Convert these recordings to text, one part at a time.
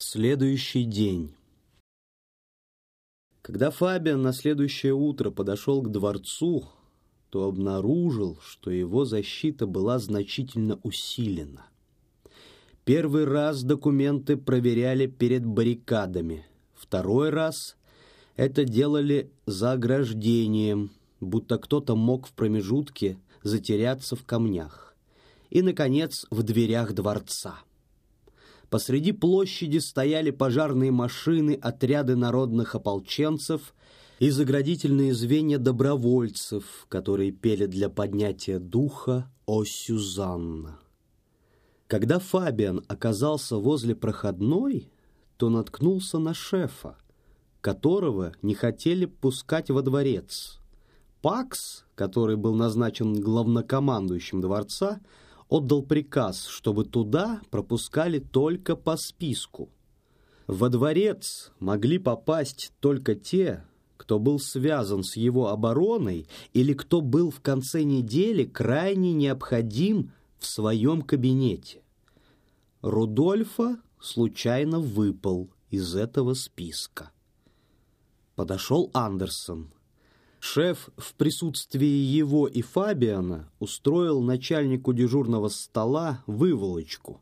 Следующий день. Когда Фабиан на следующее утро подошел к дворцу, то обнаружил, что его защита была значительно усилена. Первый раз документы проверяли перед баррикадами, второй раз это делали за ограждением, будто кто-то мог в промежутке затеряться в камнях, и, наконец, в дверях дворца. Посреди площади стояли пожарные машины, отряды народных ополченцев и заградительные звенья добровольцев, которые пели для поднятия духа «О Сюзанна». Когда Фабиан оказался возле проходной, то наткнулся на шефа, которого не хотели пускать во дворец. Пакс, который был назначен главнокомандующим дворца, отдал приказ, чтобы туда пропускали только по списку. Во дворец могли попасть только те, кто был связан с его обороной или кто был в конце недели крайне необходим в своем кабинете. Рудольфа случайно выпал из этого списка. Подошел Андерсон – Шеф в присутствии его и Фабиана устроил начальнику дежурного стола выволочку.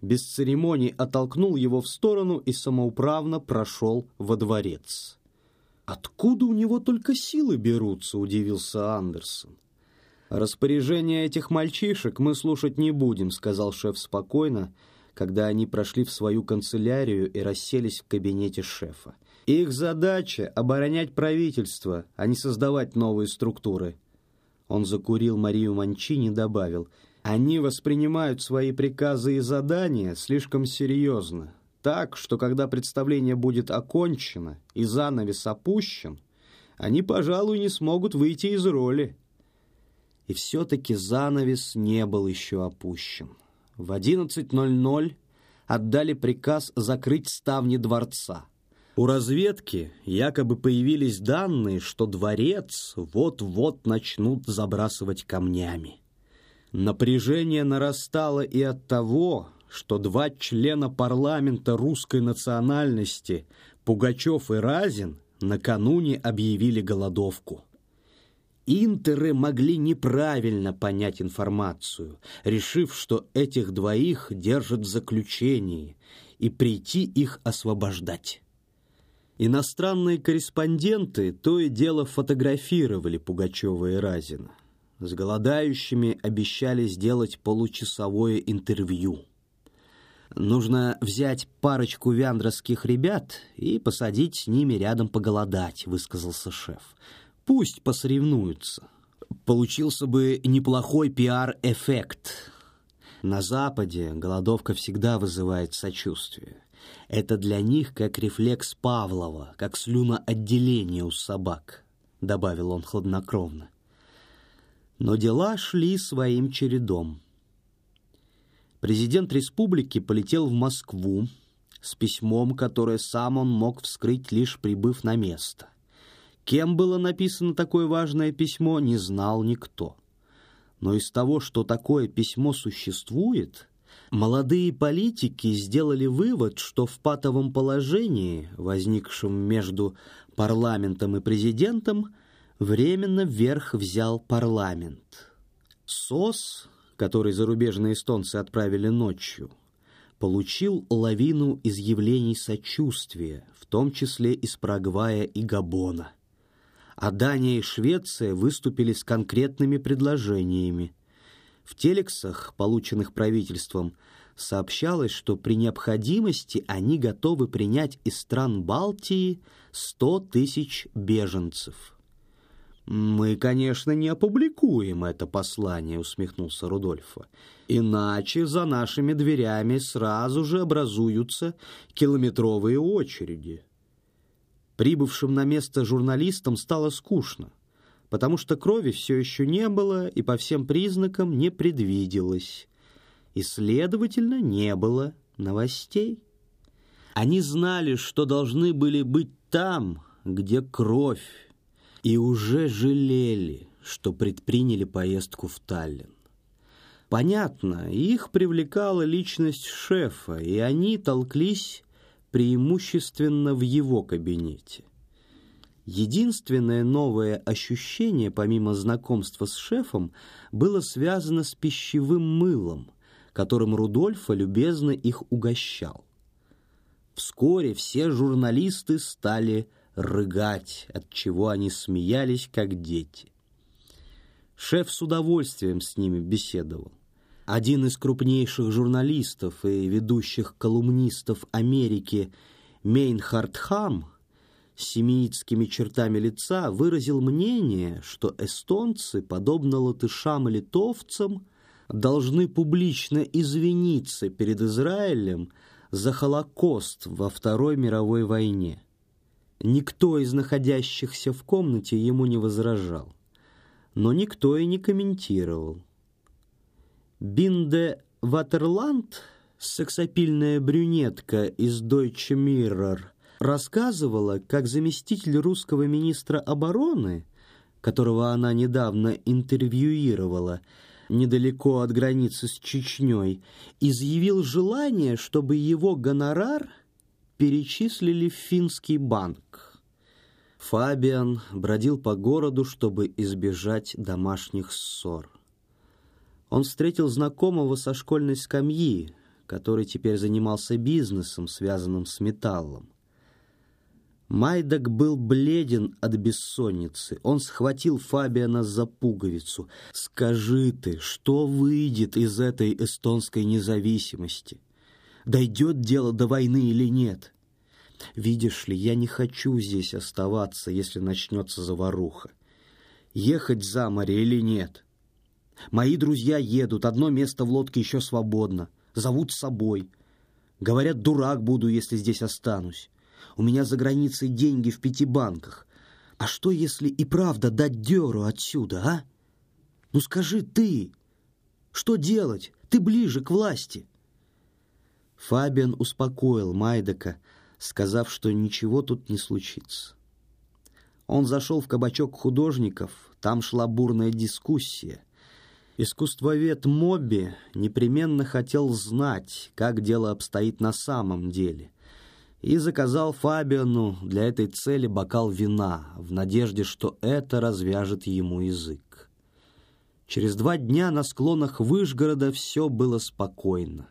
Без церемоний оттолкнул его в сторону и самоуправно прошел во дворец. «Откуда у него только силы берутся?» – удивился Андерсон. «Распоряжение этих мальчишек мы слушать не будем», – сказал шеф спокойно, когда они прошли в свою канцелярию и расселись в кабинете шефа. Их задача – оборонять правительство, а не создавать новые структуры. Он закурил Марию Манчини и добавил, они воспринимают свои приказы и задания слишком серьезно, так, что когда представление будет окончено и занавес опущен, они, пожалуй, не смогут выйти из роли. И все-таки занавес не был еще опущен. В 11.00 отдали приказ закрыть ставни дворца – у разведки якобы появились данные, что дворец вот-вот начнут забрасывать камнями. Напряжение нарастало и от того, что два члена парламента русской национальности, Пугачев и Разин, накануне объявили голодовку. Интеры могли неправильно понять информацию, решив, что этих двоих держат в заключении, и прийти их освобождать. Иностранные корреспонденты то и дело фотографировали Пугачева и Разина. С голодающими обещали сделать получасовое интервью. «Нужно взять парочку вяндросских ребят и посадить с ними рядом поголодать», — высказался шеф. «Пусть посоревнуются. Получился бы неплохой пиар-эффект. На Западе голодовка всегда вызывает сочувствие. Это для них как рефлекс Павлова, как слюноотделение у собак, добавил он хладнокровно. Но дела шли своим чередом. Президент республики полетел в Москву с письмом, которое сам он мог вскрыть, лишь прибыв на место. Кем было написано такое важное письмо, не знал никто. Но из того, что такое письмо существует, Молодые политики сделали вывод, что в патовом положении, возникшем между парламентом и президентом, временно вверх взял парламент. СОС, который зарубежные эстонцы отправили ночью, получил лавину изъявлений сочувствия, в том числе из Парагвая и Габона. А Дания и Швеция выступили с конкретными предложениями – в телексах, полученных правительством, сообщалось, что при необходимости они готовы принять из стран Балтии 100 тысяч беженцев. «Мы, конечно, не опубликуем это послание», — усмехнулся Рудольфа. «Иначе за нашими дверями сразу же образуются километровые очереди». Прибывшим на место журналистам стало скучно потому что крови все еще не было и по всем признакам не предвиделось. И, следовательно, не было новостей. Они знали, что должны были быть там, где кровь, и уже жалели, что предприняли поездку в Таллин. Понятно, их привлекала личность шефа, и они толклись преимущественно в его кабинете. Единственное новое ощущение, помимо знакомства с шефом, было связано с пищевым мылом, которым Рудольфа любезно их угощал. Вскоре все журналисты стали рыгать, от чего они смеялись, как дети. Шеф с удовольствием с ними беседовал. Один из крупнейших журналистов и ведущих колумнистов Америки Мейнхард Хам с чертами лица выразил мнение, что эстонцы, подобно латышам и литовцам, должны публично извиниться перед Израилем за Холокост во Второй мировой войне. Никто из находящихся в комнате ему не возражал, но никто и не комментировал. Бинде Ватерланд, сексапильная брюнетка из Deutsche Mirror, рассказывала, как заместитель русского министра обороны, которого она недавно интервьюировала, недалеко от границы с Чечней, изъявил желание, чтобы его гонорар перечислили в финский банк. Фабиан бродил по городу, чтобы избежать домашних ссор. Он встретил знакомого со школьной скамьи, который теперь занимался бизнесом, связанным с металлом. Майдак был бледен от бессонницы. Он схватил Фабиана за пуговицу. «Скажи ты, что выйдет из этой эстонской независимости? Дойдет дело до войны или нет? Видишь ли, я не хочу здесь оставаться, если начнется заваруха. Ехать за море или нет? Мои друзья едут, одно место в лодке еще свободно. Зовут с собой. Говорят, дурак буду, если здесь останусь. У меня за границей деньги в пяти банках. А что, если и правда дать дёру отсюда, а? Ну скажи ты, что делать? Ты ближе к власти. Фабиан успокоил Майдека, сказав, что ничего тут не случится. Он зашел в кабачок художников, там шла бурная дискуссия. Искусствовед Моби непременно хотел знать, как дело обстоит на самом деле и заказал Фабиану для этой цели бокал вина, в надежде, что это развяжет ему язык. Через два дня на склонах Выжгорода все было спокойно.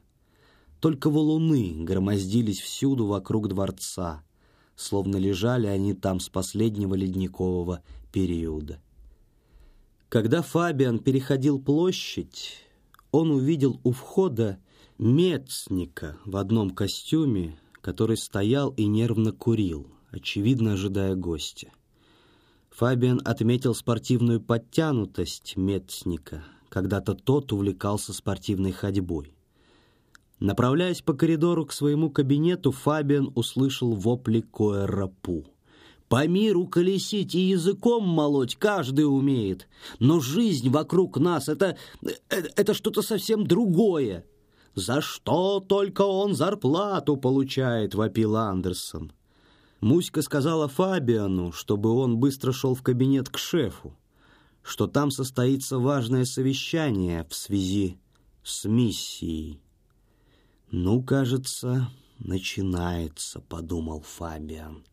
Только валуны громоздились всюду вокруг дворца, словно лежали они там с последнего ледникового периода. Когда Фабиан переходил площадь, он увидел у входа Мецника в одном костюме, который стоял и нервно курил, очевидно ожидая гостя. Фабиан отметил спортивную подтянутость Мецника. Когда-то тот увлекался спортивной ходьбой. Направляясь по коридору к своему кабинету, Фабиан услышал вопли Коэрапу. «По миру колесить и языком молоть каждый умеет, но жизнь вокруг нас — это, это, это что-то совсем другое!» «За что только он зарплату получает?» — вопил Андерсон. Муська сказала Фабиану, чтобы он быстро шел в кабинет к шефу, что там состоится важное совещание в связи с миссией. «Ну, кажется, начинается», — подумал Фабиан.